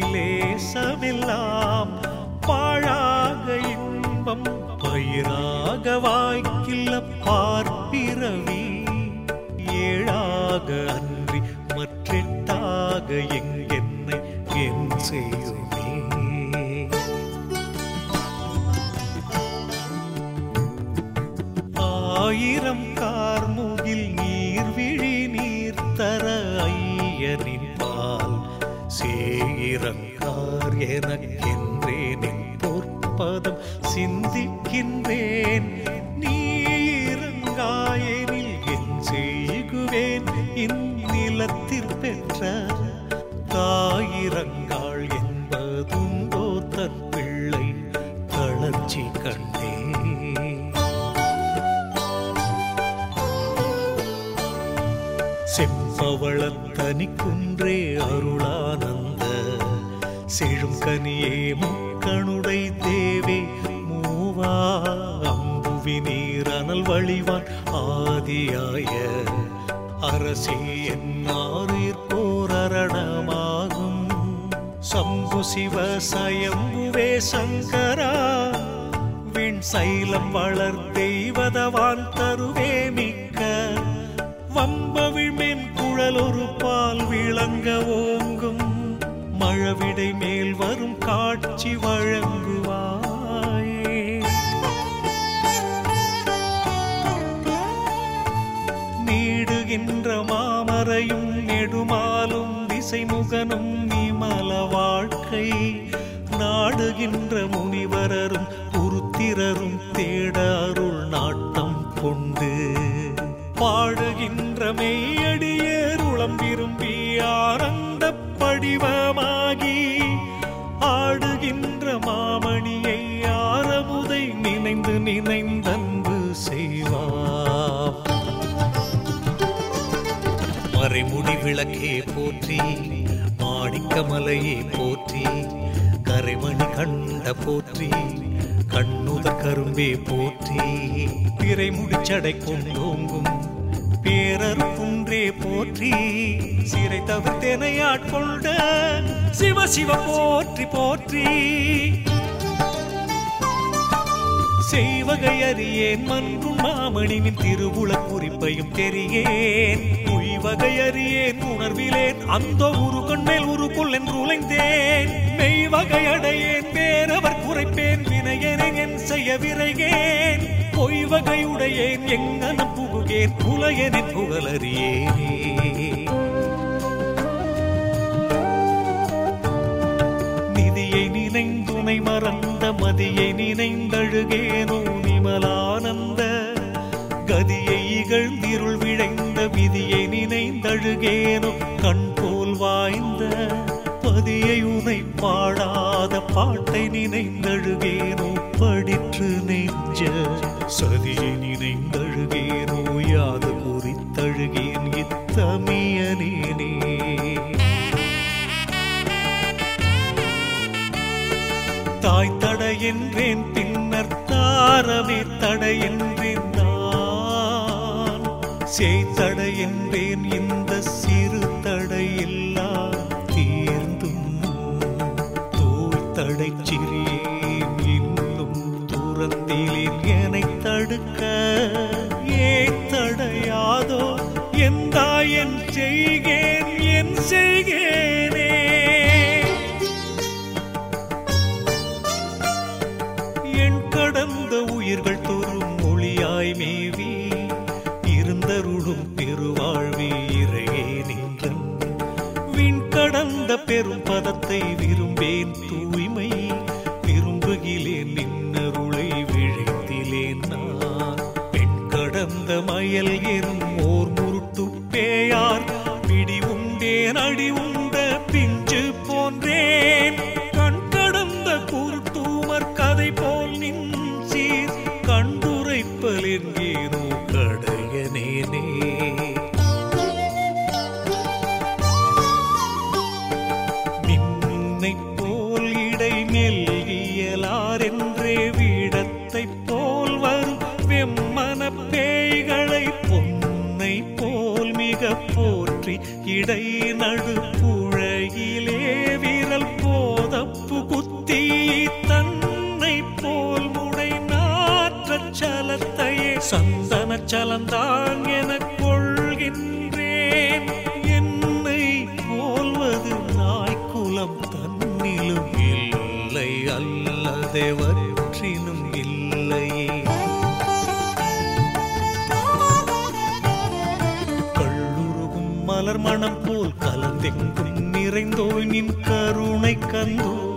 லேசமெல்லாம் பாழாக இன்பம் பயிராக வாய்க்கில்ல பார்ப்பிறவி. ஏழாக அன்றி மற்றெட்டாக எங்கென்னை என் செய்யுமே. ஆயிரம் கார்முகில் சேயிரங்கார் எனக்கென்றேனின் பொற்பதம் சிந்திக்கின்றேன். நீ இறங்காயெனில் என் செய்குவேன். இந்நிலத்தில் பெற்ற தாயிரங்காள் என்பதுண்டோ தன் பிள்ளை தளர்ச்சி கண்டே செம்பவளத்தனி குன்றே அருளானந்த செழும் கனியே முக்கணுடை தேவே மூவா அம்புவி நீரனல் வழிவான் ஆதியாய அரசே என்னாரிற்போர் அரணமாகும். சம்பு சிவ சயம்புவே சங்கரா விண் சைலம் வளர் தெய்வதவான் தருவே மிக்க. வம்பவிழ்மின் குழல் ஒரு பால் விளங்கவோ மழவிடை மேல் வரும் காட்சி வழங்குவாயே. நீடுகின்ற மாமரையும் நெடுமாலும் திசைமுகனும் விமல வாழ்க்கை. நாடுகின்ற முனிவரரும் உருத்திரரும் தேட அருள் நாட்டம் கொண்டு. பாடுகின்ற மெய்யடியர் உளம் விரும்பி ஆனந்த வடிவமாகி ஆடுகின்ற மாமணியை ஆரமுதை நினைந்து நினைந்தன்பு செய்வார். மறைமுடி விளக்கே போற்றி மாணிக்கமலையே போற்றி கரைமணி கண்ட போற்றி கண்ணுத கரும்பே போற்றி. திரைமுடிச்சடை கொண்டோங்கும் பேரர் குன்றே போற்றி சிறை தவிர்த்தெனையாட்கொண்ட சிவ சிவ போற்றி போற்றி. செய்வகை அறியேன் மன்றும் மாமணிவின் திருவுள குறிப்பையும் தெரியேன். உய்வகை அறியேன் உணர்விலேன் அந்த உரு கண்மேல் உருக்குள் என்று உழைந்தேன் மெய்வகை அடையேன் பேரவர் குறைப்பேன் வினையனை என் செய்ய விரைகேன் பொய்வகையுடையேன் எங்கனம் புகுகேன் புலையனின் புகழறியேனே. நிதியை நினைந்துனை மறந்த மதியை நினைந்தழுகேனோ நிமலானந்த. கதியை இகழ்ந்திருள் விழைந்த விதியை நினைந்தழுகேனோ கண் போல் வாய்ந்த. பதியை உனை பாடாத பாட்டை நினைந்தழுகேனோ படிற்று நெஞ்ச சதியை நினைந்தழுகேனோ யாது குறித்தழுகேன் இத்தமியனேனே. தாய் தடையென்றேன் பின்னர் தாரமே தடையென்றேன் நான். செய்தடையென்றேன் இந்த சிறு தடையெல்லாம் தீர்ந்தும் தோல் தடை சிறு கடந்த பதத்தை விரும்ப இடை நடு புழையிலே விரல் போதப்பு குத்தி தன்னை போல் முடை நாற்ற சலத்தையே சந்தன சலந்தான் நிறைந்தோய் நின் கருணை கந்தோ.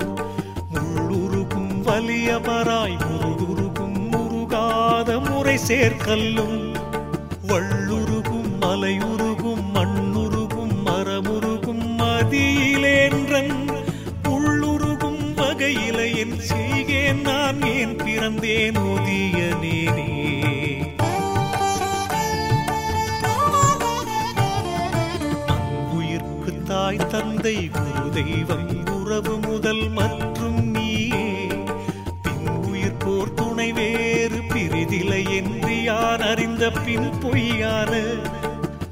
முள்ளுருகும் வலியபராய் முருகுருகும் முருகாத முறை சேர்க்கல்லும். வள்ளுருகும் மலையுருகும் மண்ணுருகும் மரமுருகும் மதியிலேன்றன். உள்ளுருகும் வகையில என் செய்கேன் நான் ஏன் பிறந்தேன் ஒதிய தந்தை குரு தெய்வம் உறவு முதல் மற்றும் நீயே. பின் போர் துணை வேறு பிரிதிலை என்று யார் அறிந்த பின் பொய்யான?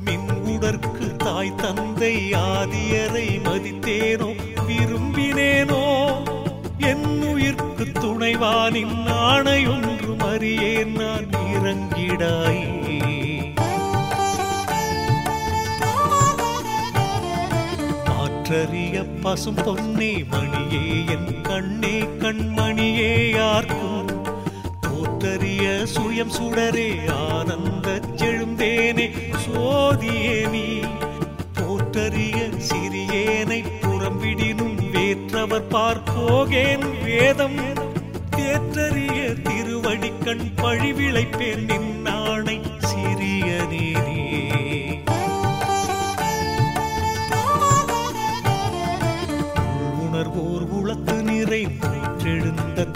மின் உடற்கு தாய் தந்தை ஆதியரை மதித்தேனோ? விரும்பினேனோ? என் உயிர்க்கு துணைவானின் ஆணையொன்றும் அறியேன் நான் இறங்கிடாயே. கற்றறிய பசும் பொன்னே மணியே என் கண்ணே கண்மணியே யார்க்கும் தோற்றறிய சுயம் சுடரே ஆனந்த செழுந்தேனே சோதியே நீ. போற்றறிய சிறியேனை புறம்பிடினும் வேற்றவர் பார்க்கோகேன் வேதம். தேற்றறிய திருவடிக்கண் பழிவிளைப்பேன் நின்னாணை சிறிய நீ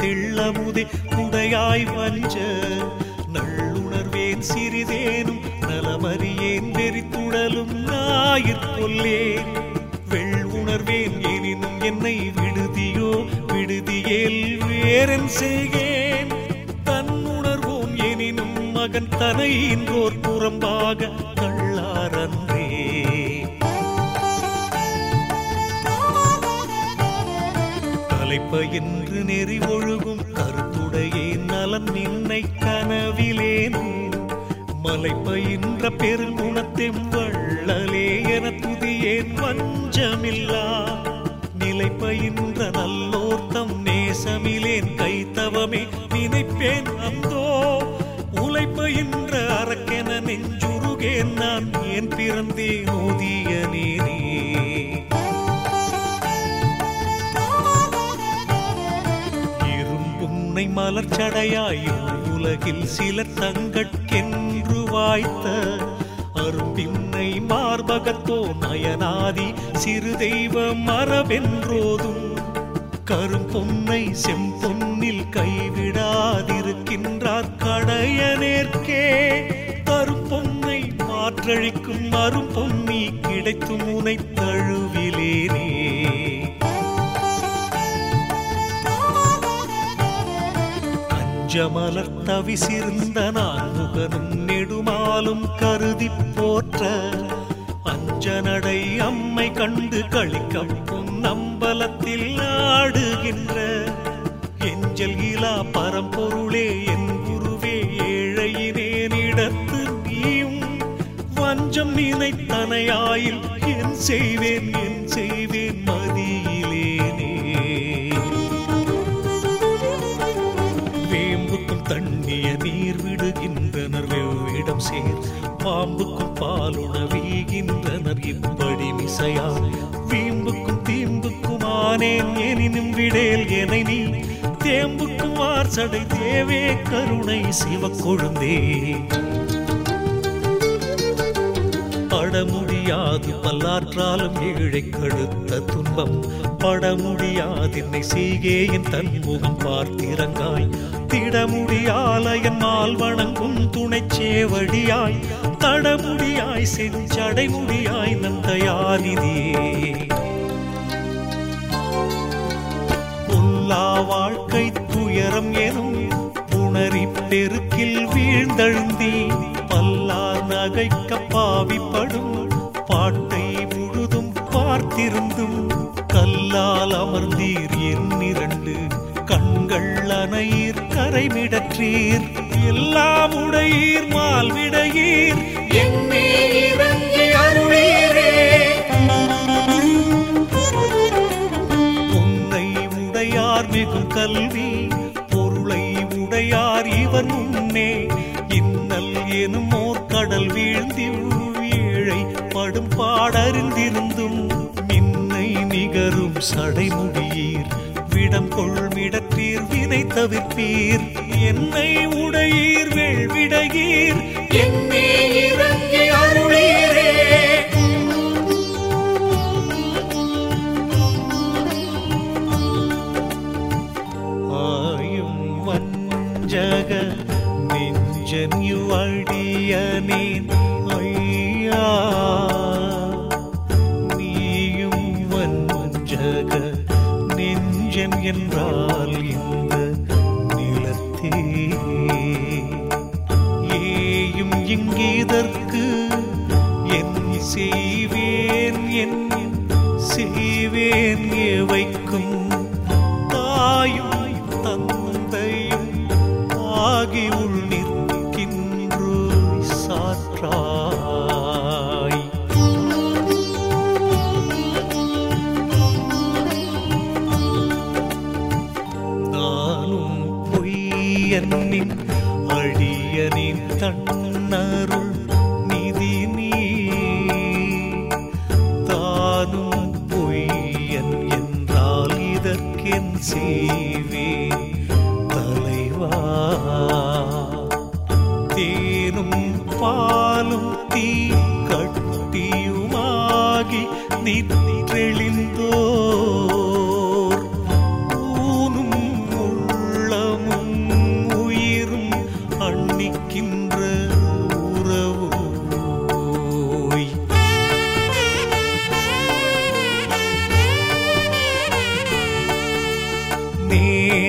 தெள்ளமுதே குடையாய் வஞ்ச நல்லுணர்வேன் சிறிதேனும் நலமறியேன் வெறித்துடலும் ஞாயிற்கொல்லேன் வெள்ளுணர்வேன் எனினும் என்னை விடுதியோ விடுதியேல் வேறன் செய்கேன் தன்னுணர்வோன் எனினும் மகன் தனையின்றோர் புறம்பாக தலைப்ப என்று நெறி ஒழுகும். கருத்துடையே நலன் நின்னை மலைப்ப மலைப்பயின்ற பெருங்குணத்தெம் வள்ளலே என துதியேன் வஞ்சமில்லா. நிலைப்பயின்ற நல்லோர்த்தம் நேசமிலேன். கைத்தவமே நினைப்பேன் அந்தோ. உழைப்ப உழைப்பயின்ற அரக்கென நெஞ்சுருகேன். நான் ஏன் பிறந்தேன் ஓதிய நீரே மலர்ச்சடையாயும் உலகில் சிலர் தங்கட்கென்று வாய்த்த அரும்பின்னை மார்பகத்தோ நயனாதி சிறு தெய்வ மரபென்றோதும் கரும்பொன்னை செம்பொன்னில் கைவிடாதிருக்கின்றார் கடையனேற்கே. கரும்பொன்னை மாற்றழிக்கும் அரும்பொன்னி கிடைத்து உனை தழுவிலேனே அஞ்சமலர் தவிசிருந்த நான் முகனும் நெடுமாலும் கருதி போற்ற. அஞ்சனடை அம்மை கண்டு கழிக்கும் நம்பலத்தில் ஆடுகின்ற. எஞ்சல் இலா பரம்பொருளே என் குருவே ஏழையினேனிடத்து நீயும். வஞ்சம் நினைத்தனையாயில் என் செய்வேன் என் சேர் பாம்புக்கும் பாலுண வீகின்றனர் இப்படி மிசையா வீம்புக்கும் தீம்புக்கும் ஆனேன் எனினும் விடேல் என நீ. தேம்புக்கும் வார்சடை தேவே கருணை சிவக்கொழுந்தே. பட முடியாது பல்லாற்றாலும் ஏழை கழுத்த துன்பம். பட முடியாது என்னை செய்கே என் தன்முகம் பார்த்திரங்காய் தத்திட முடியால என்னால் வணங்கும் துணை சேவடியாய் தடமுடியாய் செஞ்சடைமுடியாய் நந்தயாநிதியே பொல்லா வாழ்க்கை துயரம் எனும் புணரி பெருக்கில் வீழ்ந்தழுந்தி பல்லா நகைக்க பாவிப்படும் பாட்டை முழுதும் பார்த்திருந்தும் கல்லால் அமர்ந்தீர் என் இரண்டு கண்கள் அணைய. எல்லாரை விடற்றீர் எல்லாம் உடையீர் மால்விடையீர். என்னே இறங்கி அருளீரே. பொன்னை உடையார் மிகும் கல்வி பொருளை உடையார் இவர் முன்னே. இன்னல் எனும் கடல் வீழ்ந்தி ஏழை படும் பாடறிந்திருந்தும் மின்னை நிகரும் சடைமுடியீர். கொள்விடம் கொள்விடத்தீர் வினை தவிர்ப்பீர். என்னை உடையீர் வெள்விடையீர். என்னே இறங்கி அருளீரே. என்றார்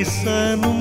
paulistano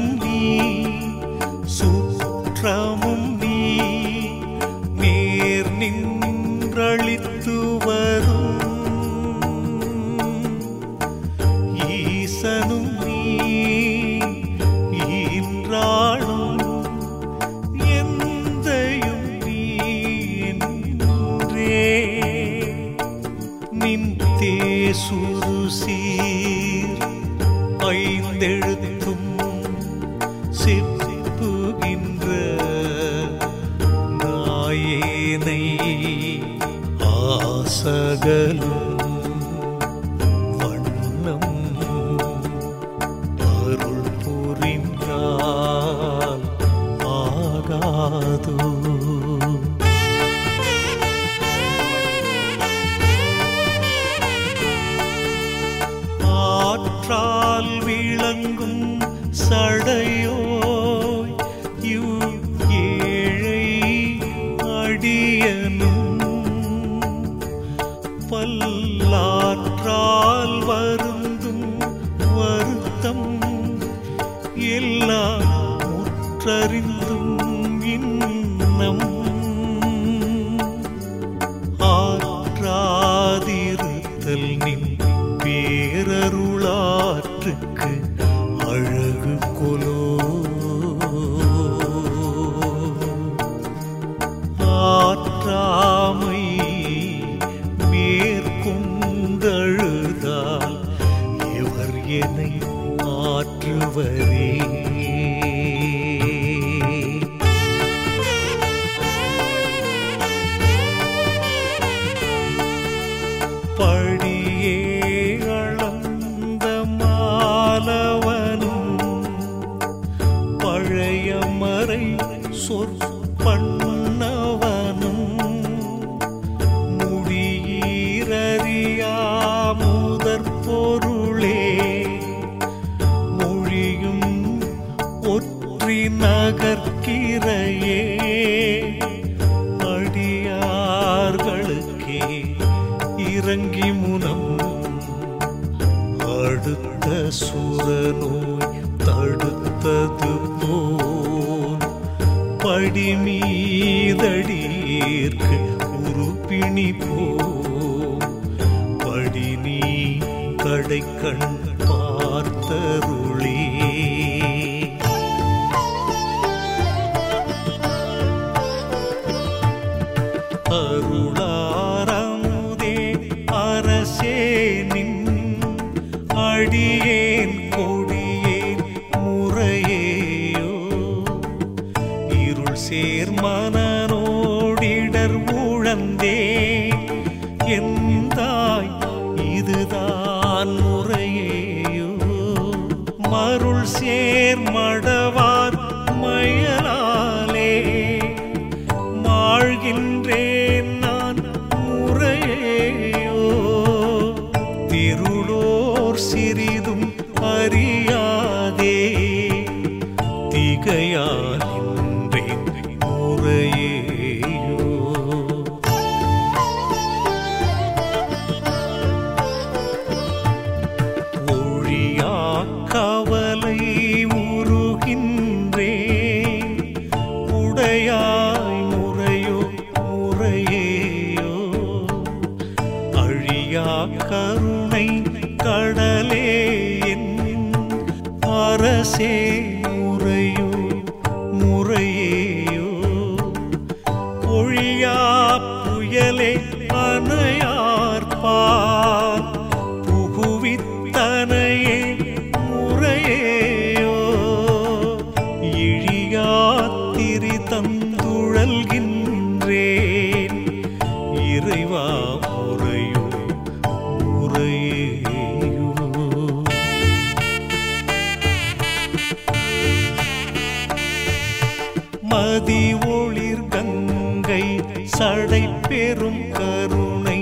சடை பெரும் கருணை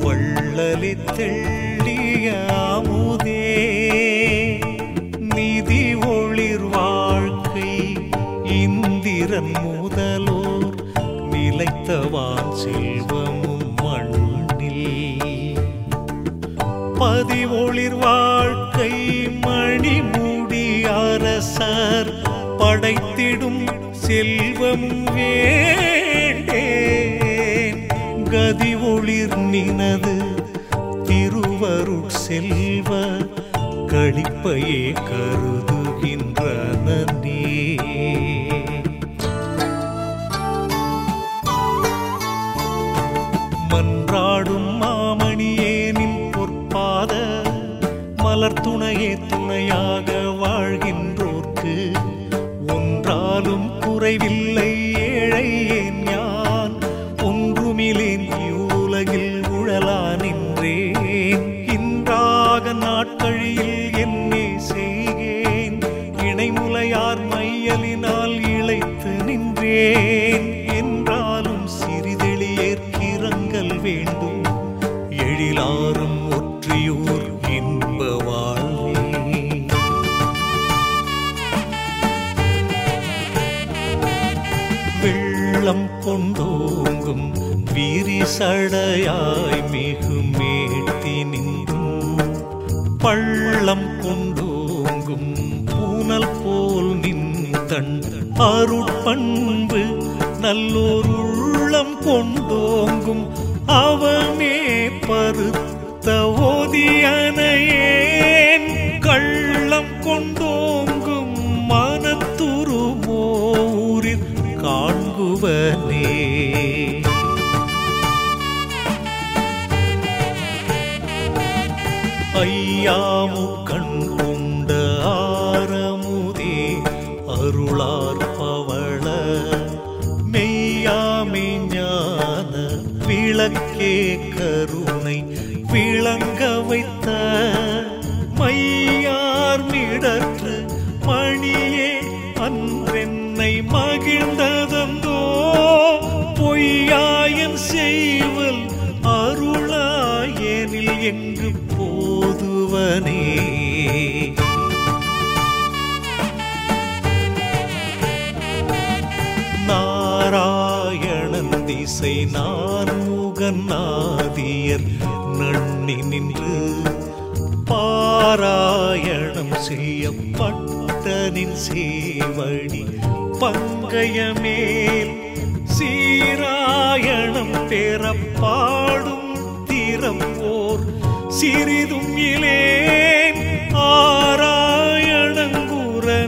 வள்ளலி தெள்ளிய அமுதே நிதி ஒளிர் வாழ்க்கை இந்திரன் முதலோர் நிலைத்தவான் செல்வமும் மண்ணில். பதிவொளிர் வாழ்க்கை மணிமூடி அரசர் படைத்திடும் செல்வம் வே திருமதி ஒளிர் நினது திருவருட் செல்வ கழிப்பையே கருதுகின்ற நன்றி மன்றாடும் மாமணியேனின் பொற்பாத மலர் துணையே துணையாக வாழ்கின்றோர்க்கு ஒன்றாலும் குறைவில்லை ஏழையே. சடையாய் மிகுமேட்டி நின்றும். பள்ளம் கொண்டோங்கும் பூனல் போல் நின்றன் அருட்பண்பு நல்லோர் உள்ளம் கொண்டோங்கும். அவனே பருத்த ஓதியனையே பண்ணி நின்று பாராயணம் செய்யப்பட்டனின் சேவடி பங்கையமேல் சீராயணம் பெறப்பாடும் திறப்போர் சிறிதும் இலேன் ஆராயணங்குற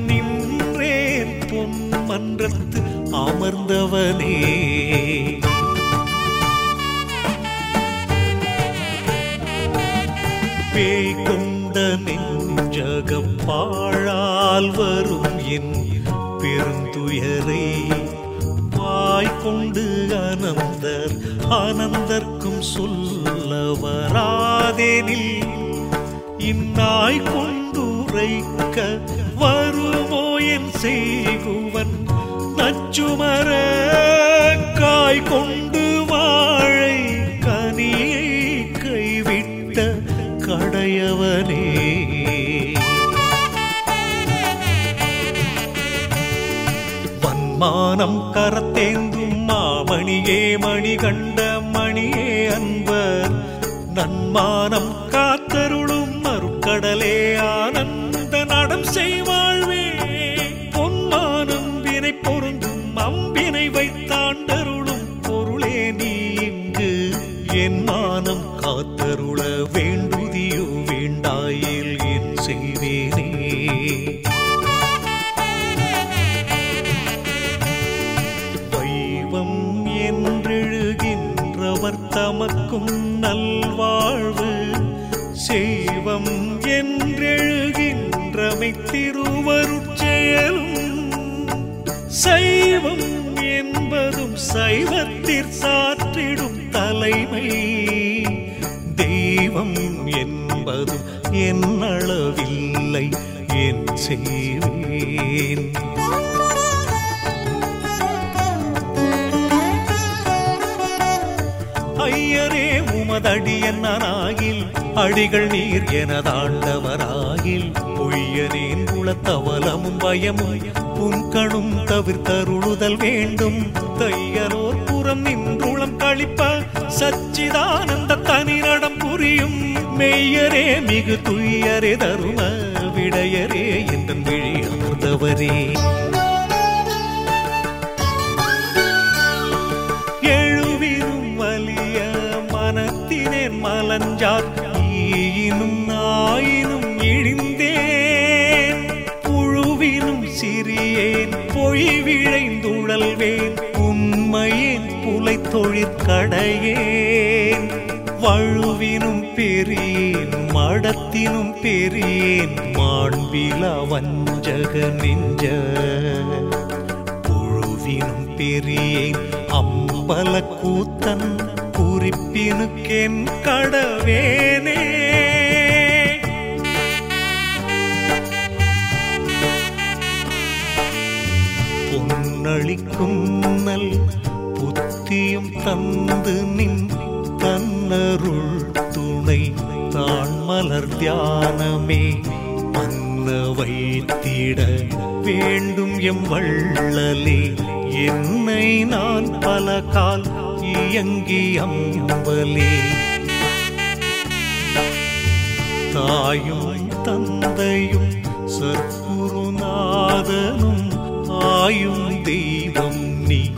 நின்றேன் பொன்மன்றத்து அமர்ந்தவனே. உலகப்பாழால் வரும் என் பெருந்துயரை. வாய்கொண்டு அனந்தர் ஆனந்தர்க்கும் சொல்ல வராதேனில் இந்நாய் கொண்டுரைக்க வருமோ என் செய்குவன்? நச்சுமர காய் கொண்டு நன்மானம் சைவம் என்பதும் சைவத்திற் சாற்றிடும் தலைமை. தெய்வம் என்பதும் என்னளவில்லை என் செய்வேன். ஐயரே உமதடியன் நானாகில் அடிகள் நீர் எனதாண்டவராகில் பொய்யனேன் குலத்தவலமும் பயமும் புன்கணும் தவிர்த்தருளுதல் வேண்டும். தையலோர் புறம் நின்றுளம் கழிப்ப சச்சிதானந்த தனிநடம் புரியும். மெய்யரே மிகு துய்யரே தரும விடையரே என்ற விழி அமர்ந்தவரே. எழுவிரும் வலிய மனத்தினேன் மலஞ்சார். ஈயினும் நாயினும் தொழிற்கடையேன். வழுவினும் பெரியேன் மடத்தினும் பெரியேன் மாண்பில வஞ்சக நெஞ்ச. புழுவினும் பெரியேன் அம்பல கூத்தன் குறிப்பினுக்கென் கடவேனே. பொன்னளிக்கும் நல் தந்து நின் தன்னருள் துணை தான் மலர் தியானமே. மன்ன வைத்திட வேண்டும் எம் வள்ளலே. என்னை நான் பல கால் இயங்கி அம்பலே. தாயும் தந்தையும் சற்குருநாதனும் ஆயும் தெய்வம் நீ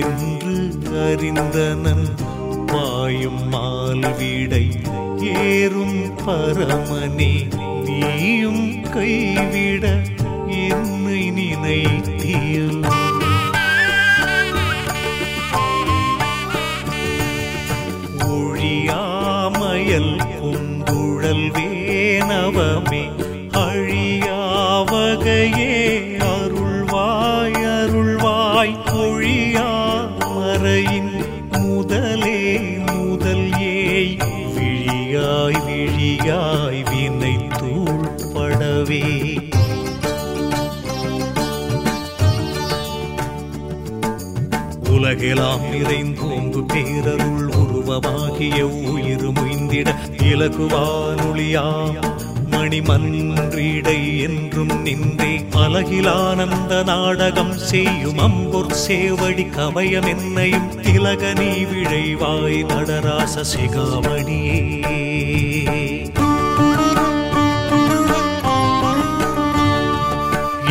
என்று அறிந்தனன் பாயும் மால்விடை ஏறும் பரமனே நீயும் கைவிட என்னை நினைத்தியோ ஒழியாமயல் கொண்டுழல் வேணவமே உலகெலாம் நிறைந்தோம்பு பேரருள் உருவமாகிய உயிர் முய்ந்திட இலகுவானொளியா மணிமன்றிடை என்றும் நின்றே அலகிலானந்த நாடகம் செய்யும் அம்பொற் சேவடி கவயம் என்னையும் திலக நீ விழைவாய் நடராச சிகாமணியே.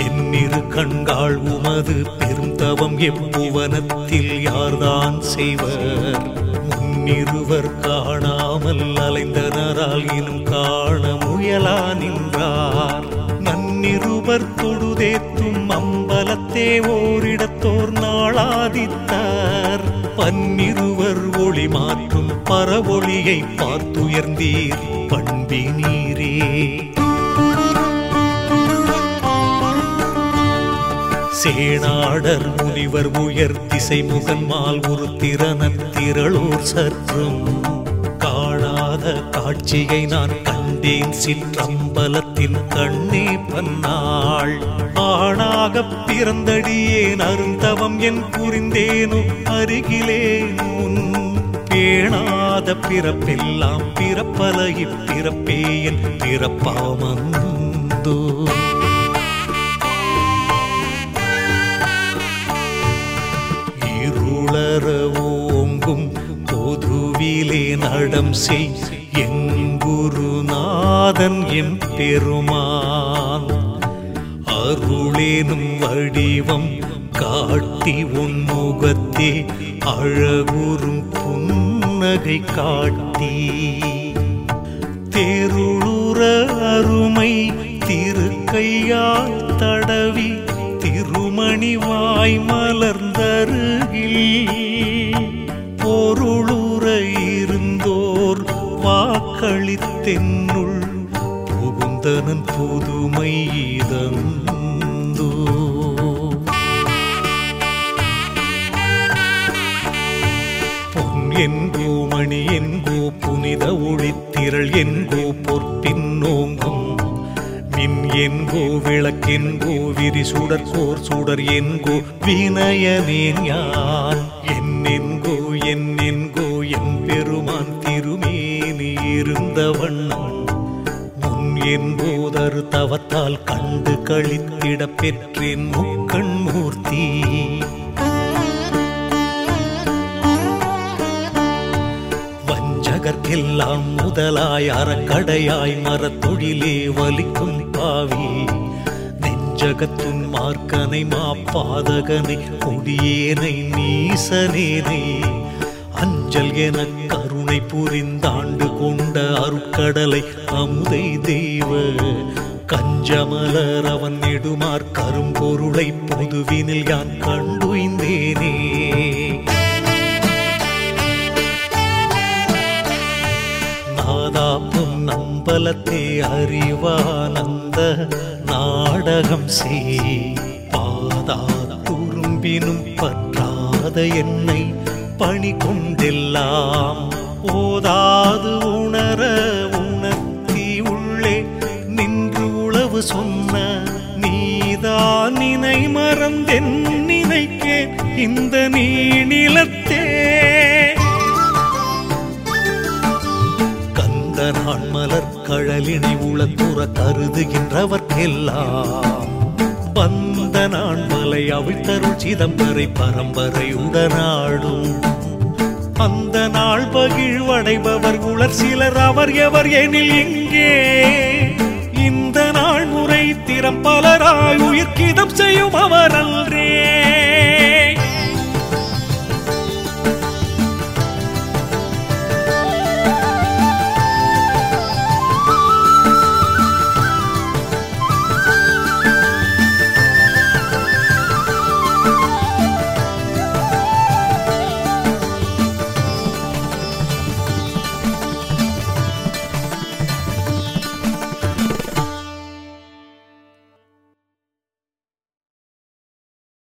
என்னிரு கண்காள் உமது பெரு தவம் எப்புவனத்தில் யார்தான் செய்வர்? முன்னிருவர் காணாமல் அலைந்தனரால் இனும் காண முயலா நின்றார். நன்னிருவர் தொடுதேத்தும் அம்பலத்தே ஓரிடத்தோர் நாளாதித்தார். பன்னிருவர் ஒளி மாற்றும் பரவொளியை பார்த்துயர்ந்தீர். பண்பினீரே. சேனாடர் முனிவர் உயர் திசை முகன்மால் ஒரு திறனத் திரளோர் சற்றும். காணாத காட்சியை நான் கண்டேன் சிற்றம்பலத்தின் கண்ணே பன்னாள். ஆணாகப் பிறந்தடியேன் அருந்தவம் என் புரிந்தேனோ அருகிலே பேணாத பிறப்பெல்லாம் பிறப்பல இப்பிறப்பே என் பிறப்பாமந்தோ. இருளற ஓங்கும் பொதுவிலே நடம் செய். என் குருநாதன் எம் பெருமான். அருளேனும் வடிவம் காட்டி உன் முகத்தே அழகுறும் புன்னகை காட்டி. தேருளுற அருமை திருக்கையால் தடவி திருமணி வாய் மலர்ந்தரு. பொருளுற இருந்தோர் வாக்களித்தென்னுள் புகுந்தனன் புதுமை இதந்தோ. பொன் என்கோ மணி என்கோ புனித ஒளித்திரள் என்கோ என்கோ விளக்கென்கோ விரி சுடற்கோர் சுடர் என்கோ வினயனேன் யான். என்னென்கோ என்னென்கோ என் பெருமான் திருமேனி இருந்த வண்ணம். முன் என்போதரு தவத்தால் கண்டு கழித்திட பெற்றேன் முக்கண் மூர்த்தி. எல்லாம் முதலாய் அறக்கடையாய் மரத்தொழிலே வலிக்கும் பாவி. நெஞ்சகத்துன் மார்க்கனை மாப்பாதகனை கொடியேனை நீசனேனை அஞ்சல் என கருணை புரிந்தாண்டு கொண்ட அருக்கடலை அமுதை தெய்வ. கஞ்சமலர் அவன் நெடுமார் கரும்பொருளை பொதுவினில் யான் கண்டுய்ந்தேனே. காப்பும் நம்பலத்தை அறிவானந்த நாடகம் செய். பாதா துரும்பினும் பற்றாத என்னை பணி கொண்டெல்லாம் ஓதாது உணர உணர்த்தி உள்ளே நின்று உளவு சொன்ன நீதான் நினை மறந்தென் நினைக்கே இந்த நீ நிலத்தே கருதுகின்றவர்க்கெல்லாம் வந்த நான் மலை அவிழ்த்தருள் சிதம்பரை பரம்பரை உடனாடும். அந்த நாள் பகிழ்வடைபவர் உலர் சிலர் அவர் எவர் எனில் இங்கே. இந்த நாள் முறை திறம் பலராய் உயிர்க்கிதம் செய்யும் அவர் அன்றே